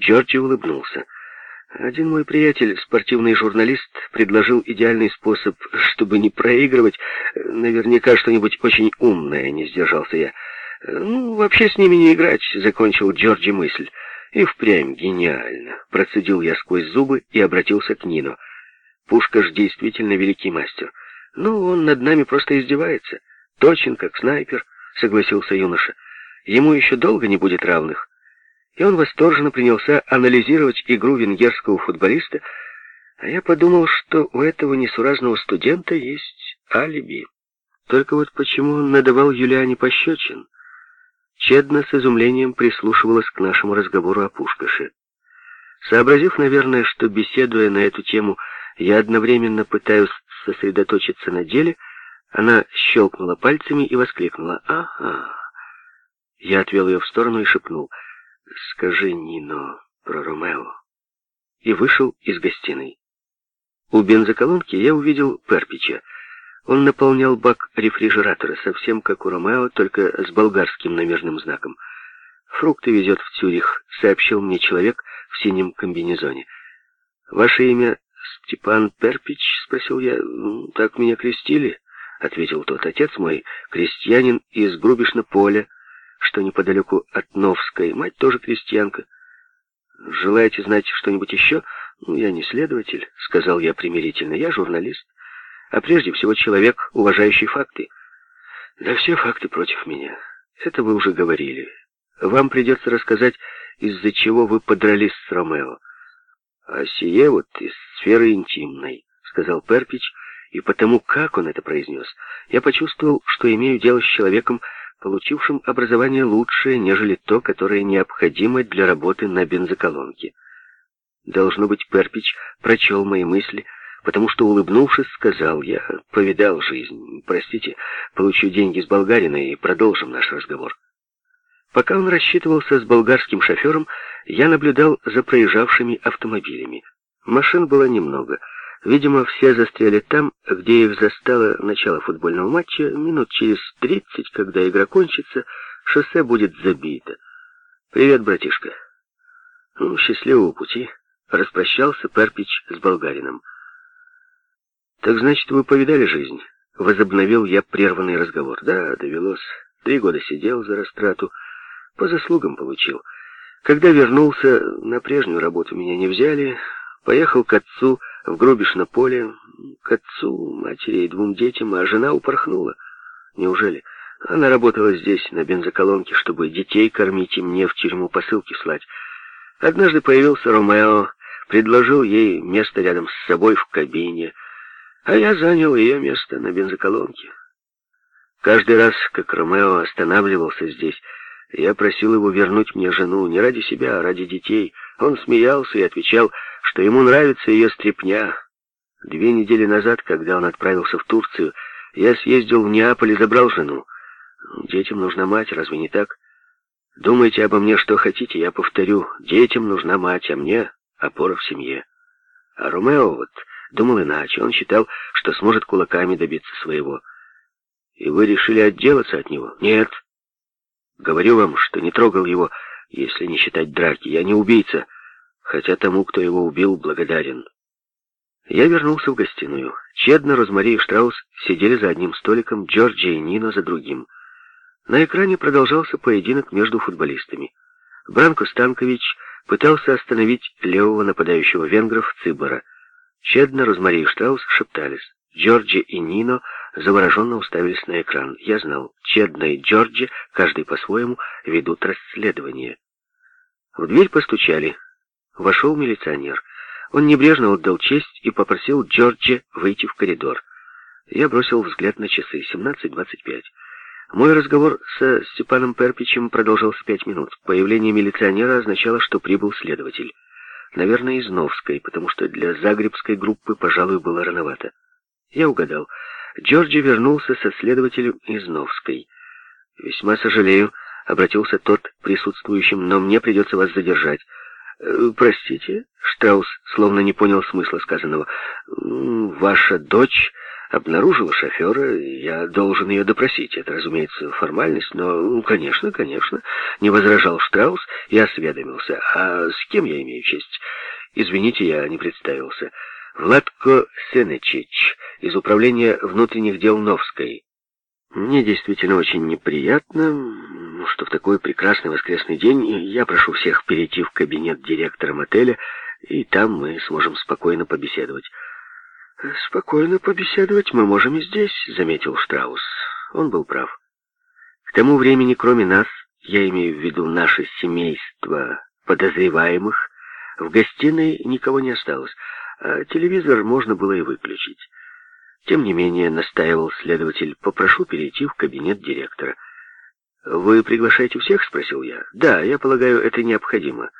Джорджи улыбнулся. Один мой приятель, спортивный журналист, предложил идеальный способ, чтобы не проигрывать. Наверняка что-нибудь очень умное, не сдержался я. Ну, вообще с ними не играть, закончил Джорджи мысль. И впрямь гениально. Процедил я сквозь зубы и обратился к Нино. Пушкаш действительно великий мастер. Ну, он над нами просто издевается. Точен, как снайпер, согласился юноша. Ему еще долго не будет равных и он восторженно принялся анализировать игру венгерского футболиста, а я подумал, что у этого несуразного студента есть алиби. Только вот почему он надавал Юлиане пощечин? Чедно с изумлением прислушивалась к нашему разговору о Пушкаше. Сообразив, наверное, что, беседуя на эту тему, я одновременно пытаюсь сосредоточиться на деле, она щелкнула пальцами и воскликнула «Ага». Я отвел ее в сторону и шепнул — «Скажи, Нино, про Ромео». И вышел из гостиной. У бензоколонки я увидел Перпича. Он наполнял бак рефрижератора, совсем как у Ромео, только с болгарским номерным знаком. «Фрукты везет в Цюрих», — сообщил мне человек в синем комбинезоне. «Ваше имя Степан Перпич?» — спросил я. «Так меня крестили?» — ответил тот. «Отец мой, крестьянин из Грубишна-Поля, что неподалеку от Новской. Мать тоже крестьянка. Желаете знать что-нибудь еще? Ну, я не следователь, сказал я примирительно. Я журналист, а прежде всего человек, уважающий факты. Да все факты против меня. Это вы уже говорили. Вам придется рассказать, из-за чего вы подрались с Ромео. А сие вот из сферы интимной, сказал Перпич, и потому, как он это произнес, я почувствовал, что имею дело с человеком, получившим образование лучшее, нежели то, которое необходимо для работы на бензоколонке. Должно быть, Перпич прочел мои мысли, потому что, улыбнувшись, сказал, я повидал жизнь. Простите, получу деньги с болгарина и продолжим наш разговор. Пока он рассчитывался с болгарским шофером, я наблюдал за проезжавшими автомобилями. Машин было немного — Видимо, все застряли там, где их застало начало футбольного матча. Минут через тридцать, когда игра кончится, шоссе будет забито. «Привет, братишка». «Ну, счастливого пути», — распрощался Перпич с болгарином. «Так значит, вы повидали жизнь?» — возобновил я прерванный разговор. «Да, довелось. Три года сидел за растрату. По заслугам получил. Когда вернулся, на прежнюю работу меня не взяли. Поехал к отцу в Грубишно поле, к отцу, матери и двум детям, а жена упорхнула. Неужели? Она работала здесь, на бензоколонке, чтобы детей кормить и мне в тюрьму посылки слать. Однажды появился Ромео, предложил ей место рядом с собой в кабине, а я занял ее место на бензоколонке. Каждый раз, как Ромео останавливался здесь, я просил его вернуть мне жену не ради себя, а ради детей. Он смеялся и отвечал, что ему нравится ее стряпня. Две недели назад, когда он отправился в Турцию, я съездил в Неаполь и забрал жену. Детям нужна мать, разве не так? Думайте обо мне, что хотите, я повторю. Детям нужна мать, а мне опора в семье. А Ромео вот думал иначе. Он считал, что сможет кулаками добиться своего. И вы решили отделаться от него? Нет. Говорю вам, что не трогал его, если не считать драки. Я не убийца хотя тому, кто его убил, благодарен. Я вернулся в гостиную. Чедно, Розмари и Штраус сидели за одним столиком, Джорджи и Нино за другим. На экране продолжался поединок между футболистами. Бранко Станкович пытался остановить левого нападающего венгров Цибора. Чедно, Розмари и Штраус шептались. Джорджи и Нино завороженно уставились на экран. Я знал, Чедно и Джорджи, каждый по-своему, ведут расследование. В дверь постучали. Вошел милиционер. Он небрежно отдал честь и попросил Джорджа выйти в коридор. Я бросил взгляд на часы. 17.25. Мой разговор со Степаном Перпичем продолжался пять минут. Появление милиционера означало, что прибыл следователь. Наверное, из Новской, потому что для загребской группы, пожалуй, было рановато. Я угадал. Джорджи вернулся со следователем из Новской. «Весьма сожалею», — обратился тот присутствующим, «но мне придется вас задержать». Э, «Простите?» — Штраус словно не понял смысла сказанного. «Ваша дочь обнаружила шофера, я должен ее допросить. Это, разумеется, формальность, но, ну, конечно, конечно, не возражал Штраус и осведомился. А с кем я имею честь? Извините, я не представился. Владко Сенечич из Управления внутренних дел Новской. Мне действительно очень неприятно, что в такой прекрасный воскресный день я прошу всех перейти в кабинет директора мотеля, и там мы сможем спокойно побеседовать. «Спокойно побеседовать мы можем и здесь», — заметил Штраус. Он был прав. К тому времени, кроме нас, я имею в виду наше семейство подозреваемых, в гостиной никого не осталось, а телевизор можно было и выключить. Тем не менее, настаивал следователь, попрошу перейти в кабинет директора. «Вы приглашаете всех?» — спросил я. «Да, я полагаю, это необходимо.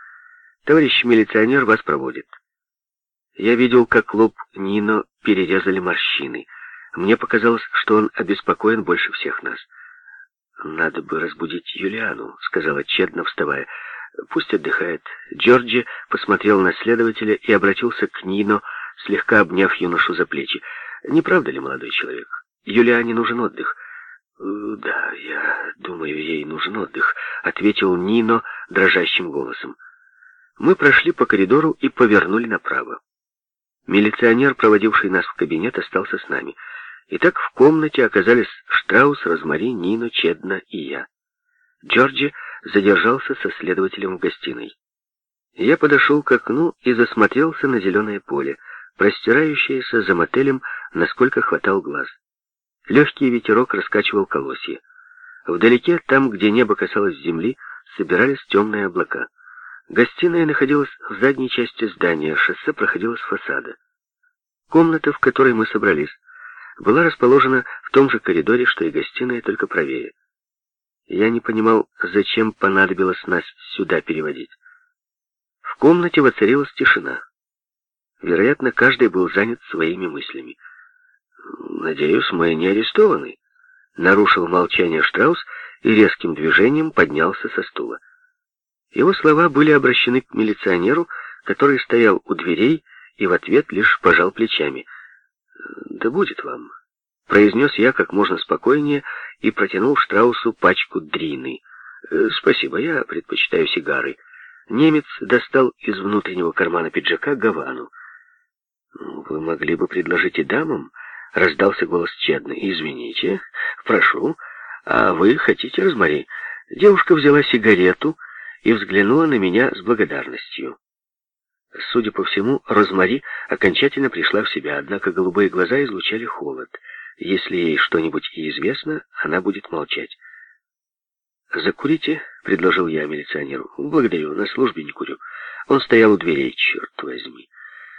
Товарищ милиционер вас проводит». Я видел, как лоб Нино перерезали морщины. Мне показалось, что он обеспокоен больше всех нас. «Надо бы разбудить Юлиану», — сказала Чедна, вставая. «Пусть отдыхает». Джорджи посмотрел на следователя и обратился к Нино, слегка обняв юношу за плечи. «Не правда ли, молодой человек? Юлиане нужен отдых». «Да, я думаю, ей нужен отдых», — ответил Нино дрожащим голосом. Мы прошли по коридору и повернули направо. Милиционер, проводивший нас в кабинет, остался с нами. Итак, в комнате оказались Штраус, Розмари, Нино, Чедна и я. Джорджи задержался со следователем в гостиной. Я подошел к окну и засмотрелся на зеленое поле, простирающееся за мотелем, насколько хватал глаз. Легкий ветерок раскачивал колосья. Вдалеке, там, где небо касалось земли, собирались темные облака. Гостиная находилась в задней части здания, шоссе проходило с фасада. Комната, в которой мы собрались, была расположена в том же коридоре, что и гостиная, только правее. Я не понимал, зачем понадобилось нас сюда переводить. В комнате воцарилась тишина. Вероятно, каждый был занят своими мыслями. «Надеюсь, мы не арестованы», — нарушил молчание Штраус и резким движением поднялся со стула. Его слова были обращены к милиционеру, который стоял у дверей и в ответ лишь пожал плечами. «Да будет вам», — произнес я как можно спокойнее и протянул Штраусу пачку дрины. «Э, «Спасибо, я предпочитаю сигары». Немец достал из внутреннего кармана пиджака гавану. «Вы могли бы предложить и дамам?» — раздался голос Чедны. «Извините, прошу. А вы хотите, Розмари?» Девушка взяла сигарету и взглянула на меня с благодарностью. Судя по всему, Розмари окончательно пришла в себя, однако голубые глаза излучали холод. Если ей что-нибудь и известно, она будет молчать. «Закурите?» — предложил я милиционеру. «Благодарю, на службе не курю». Он стоял у дверей, черт возьми.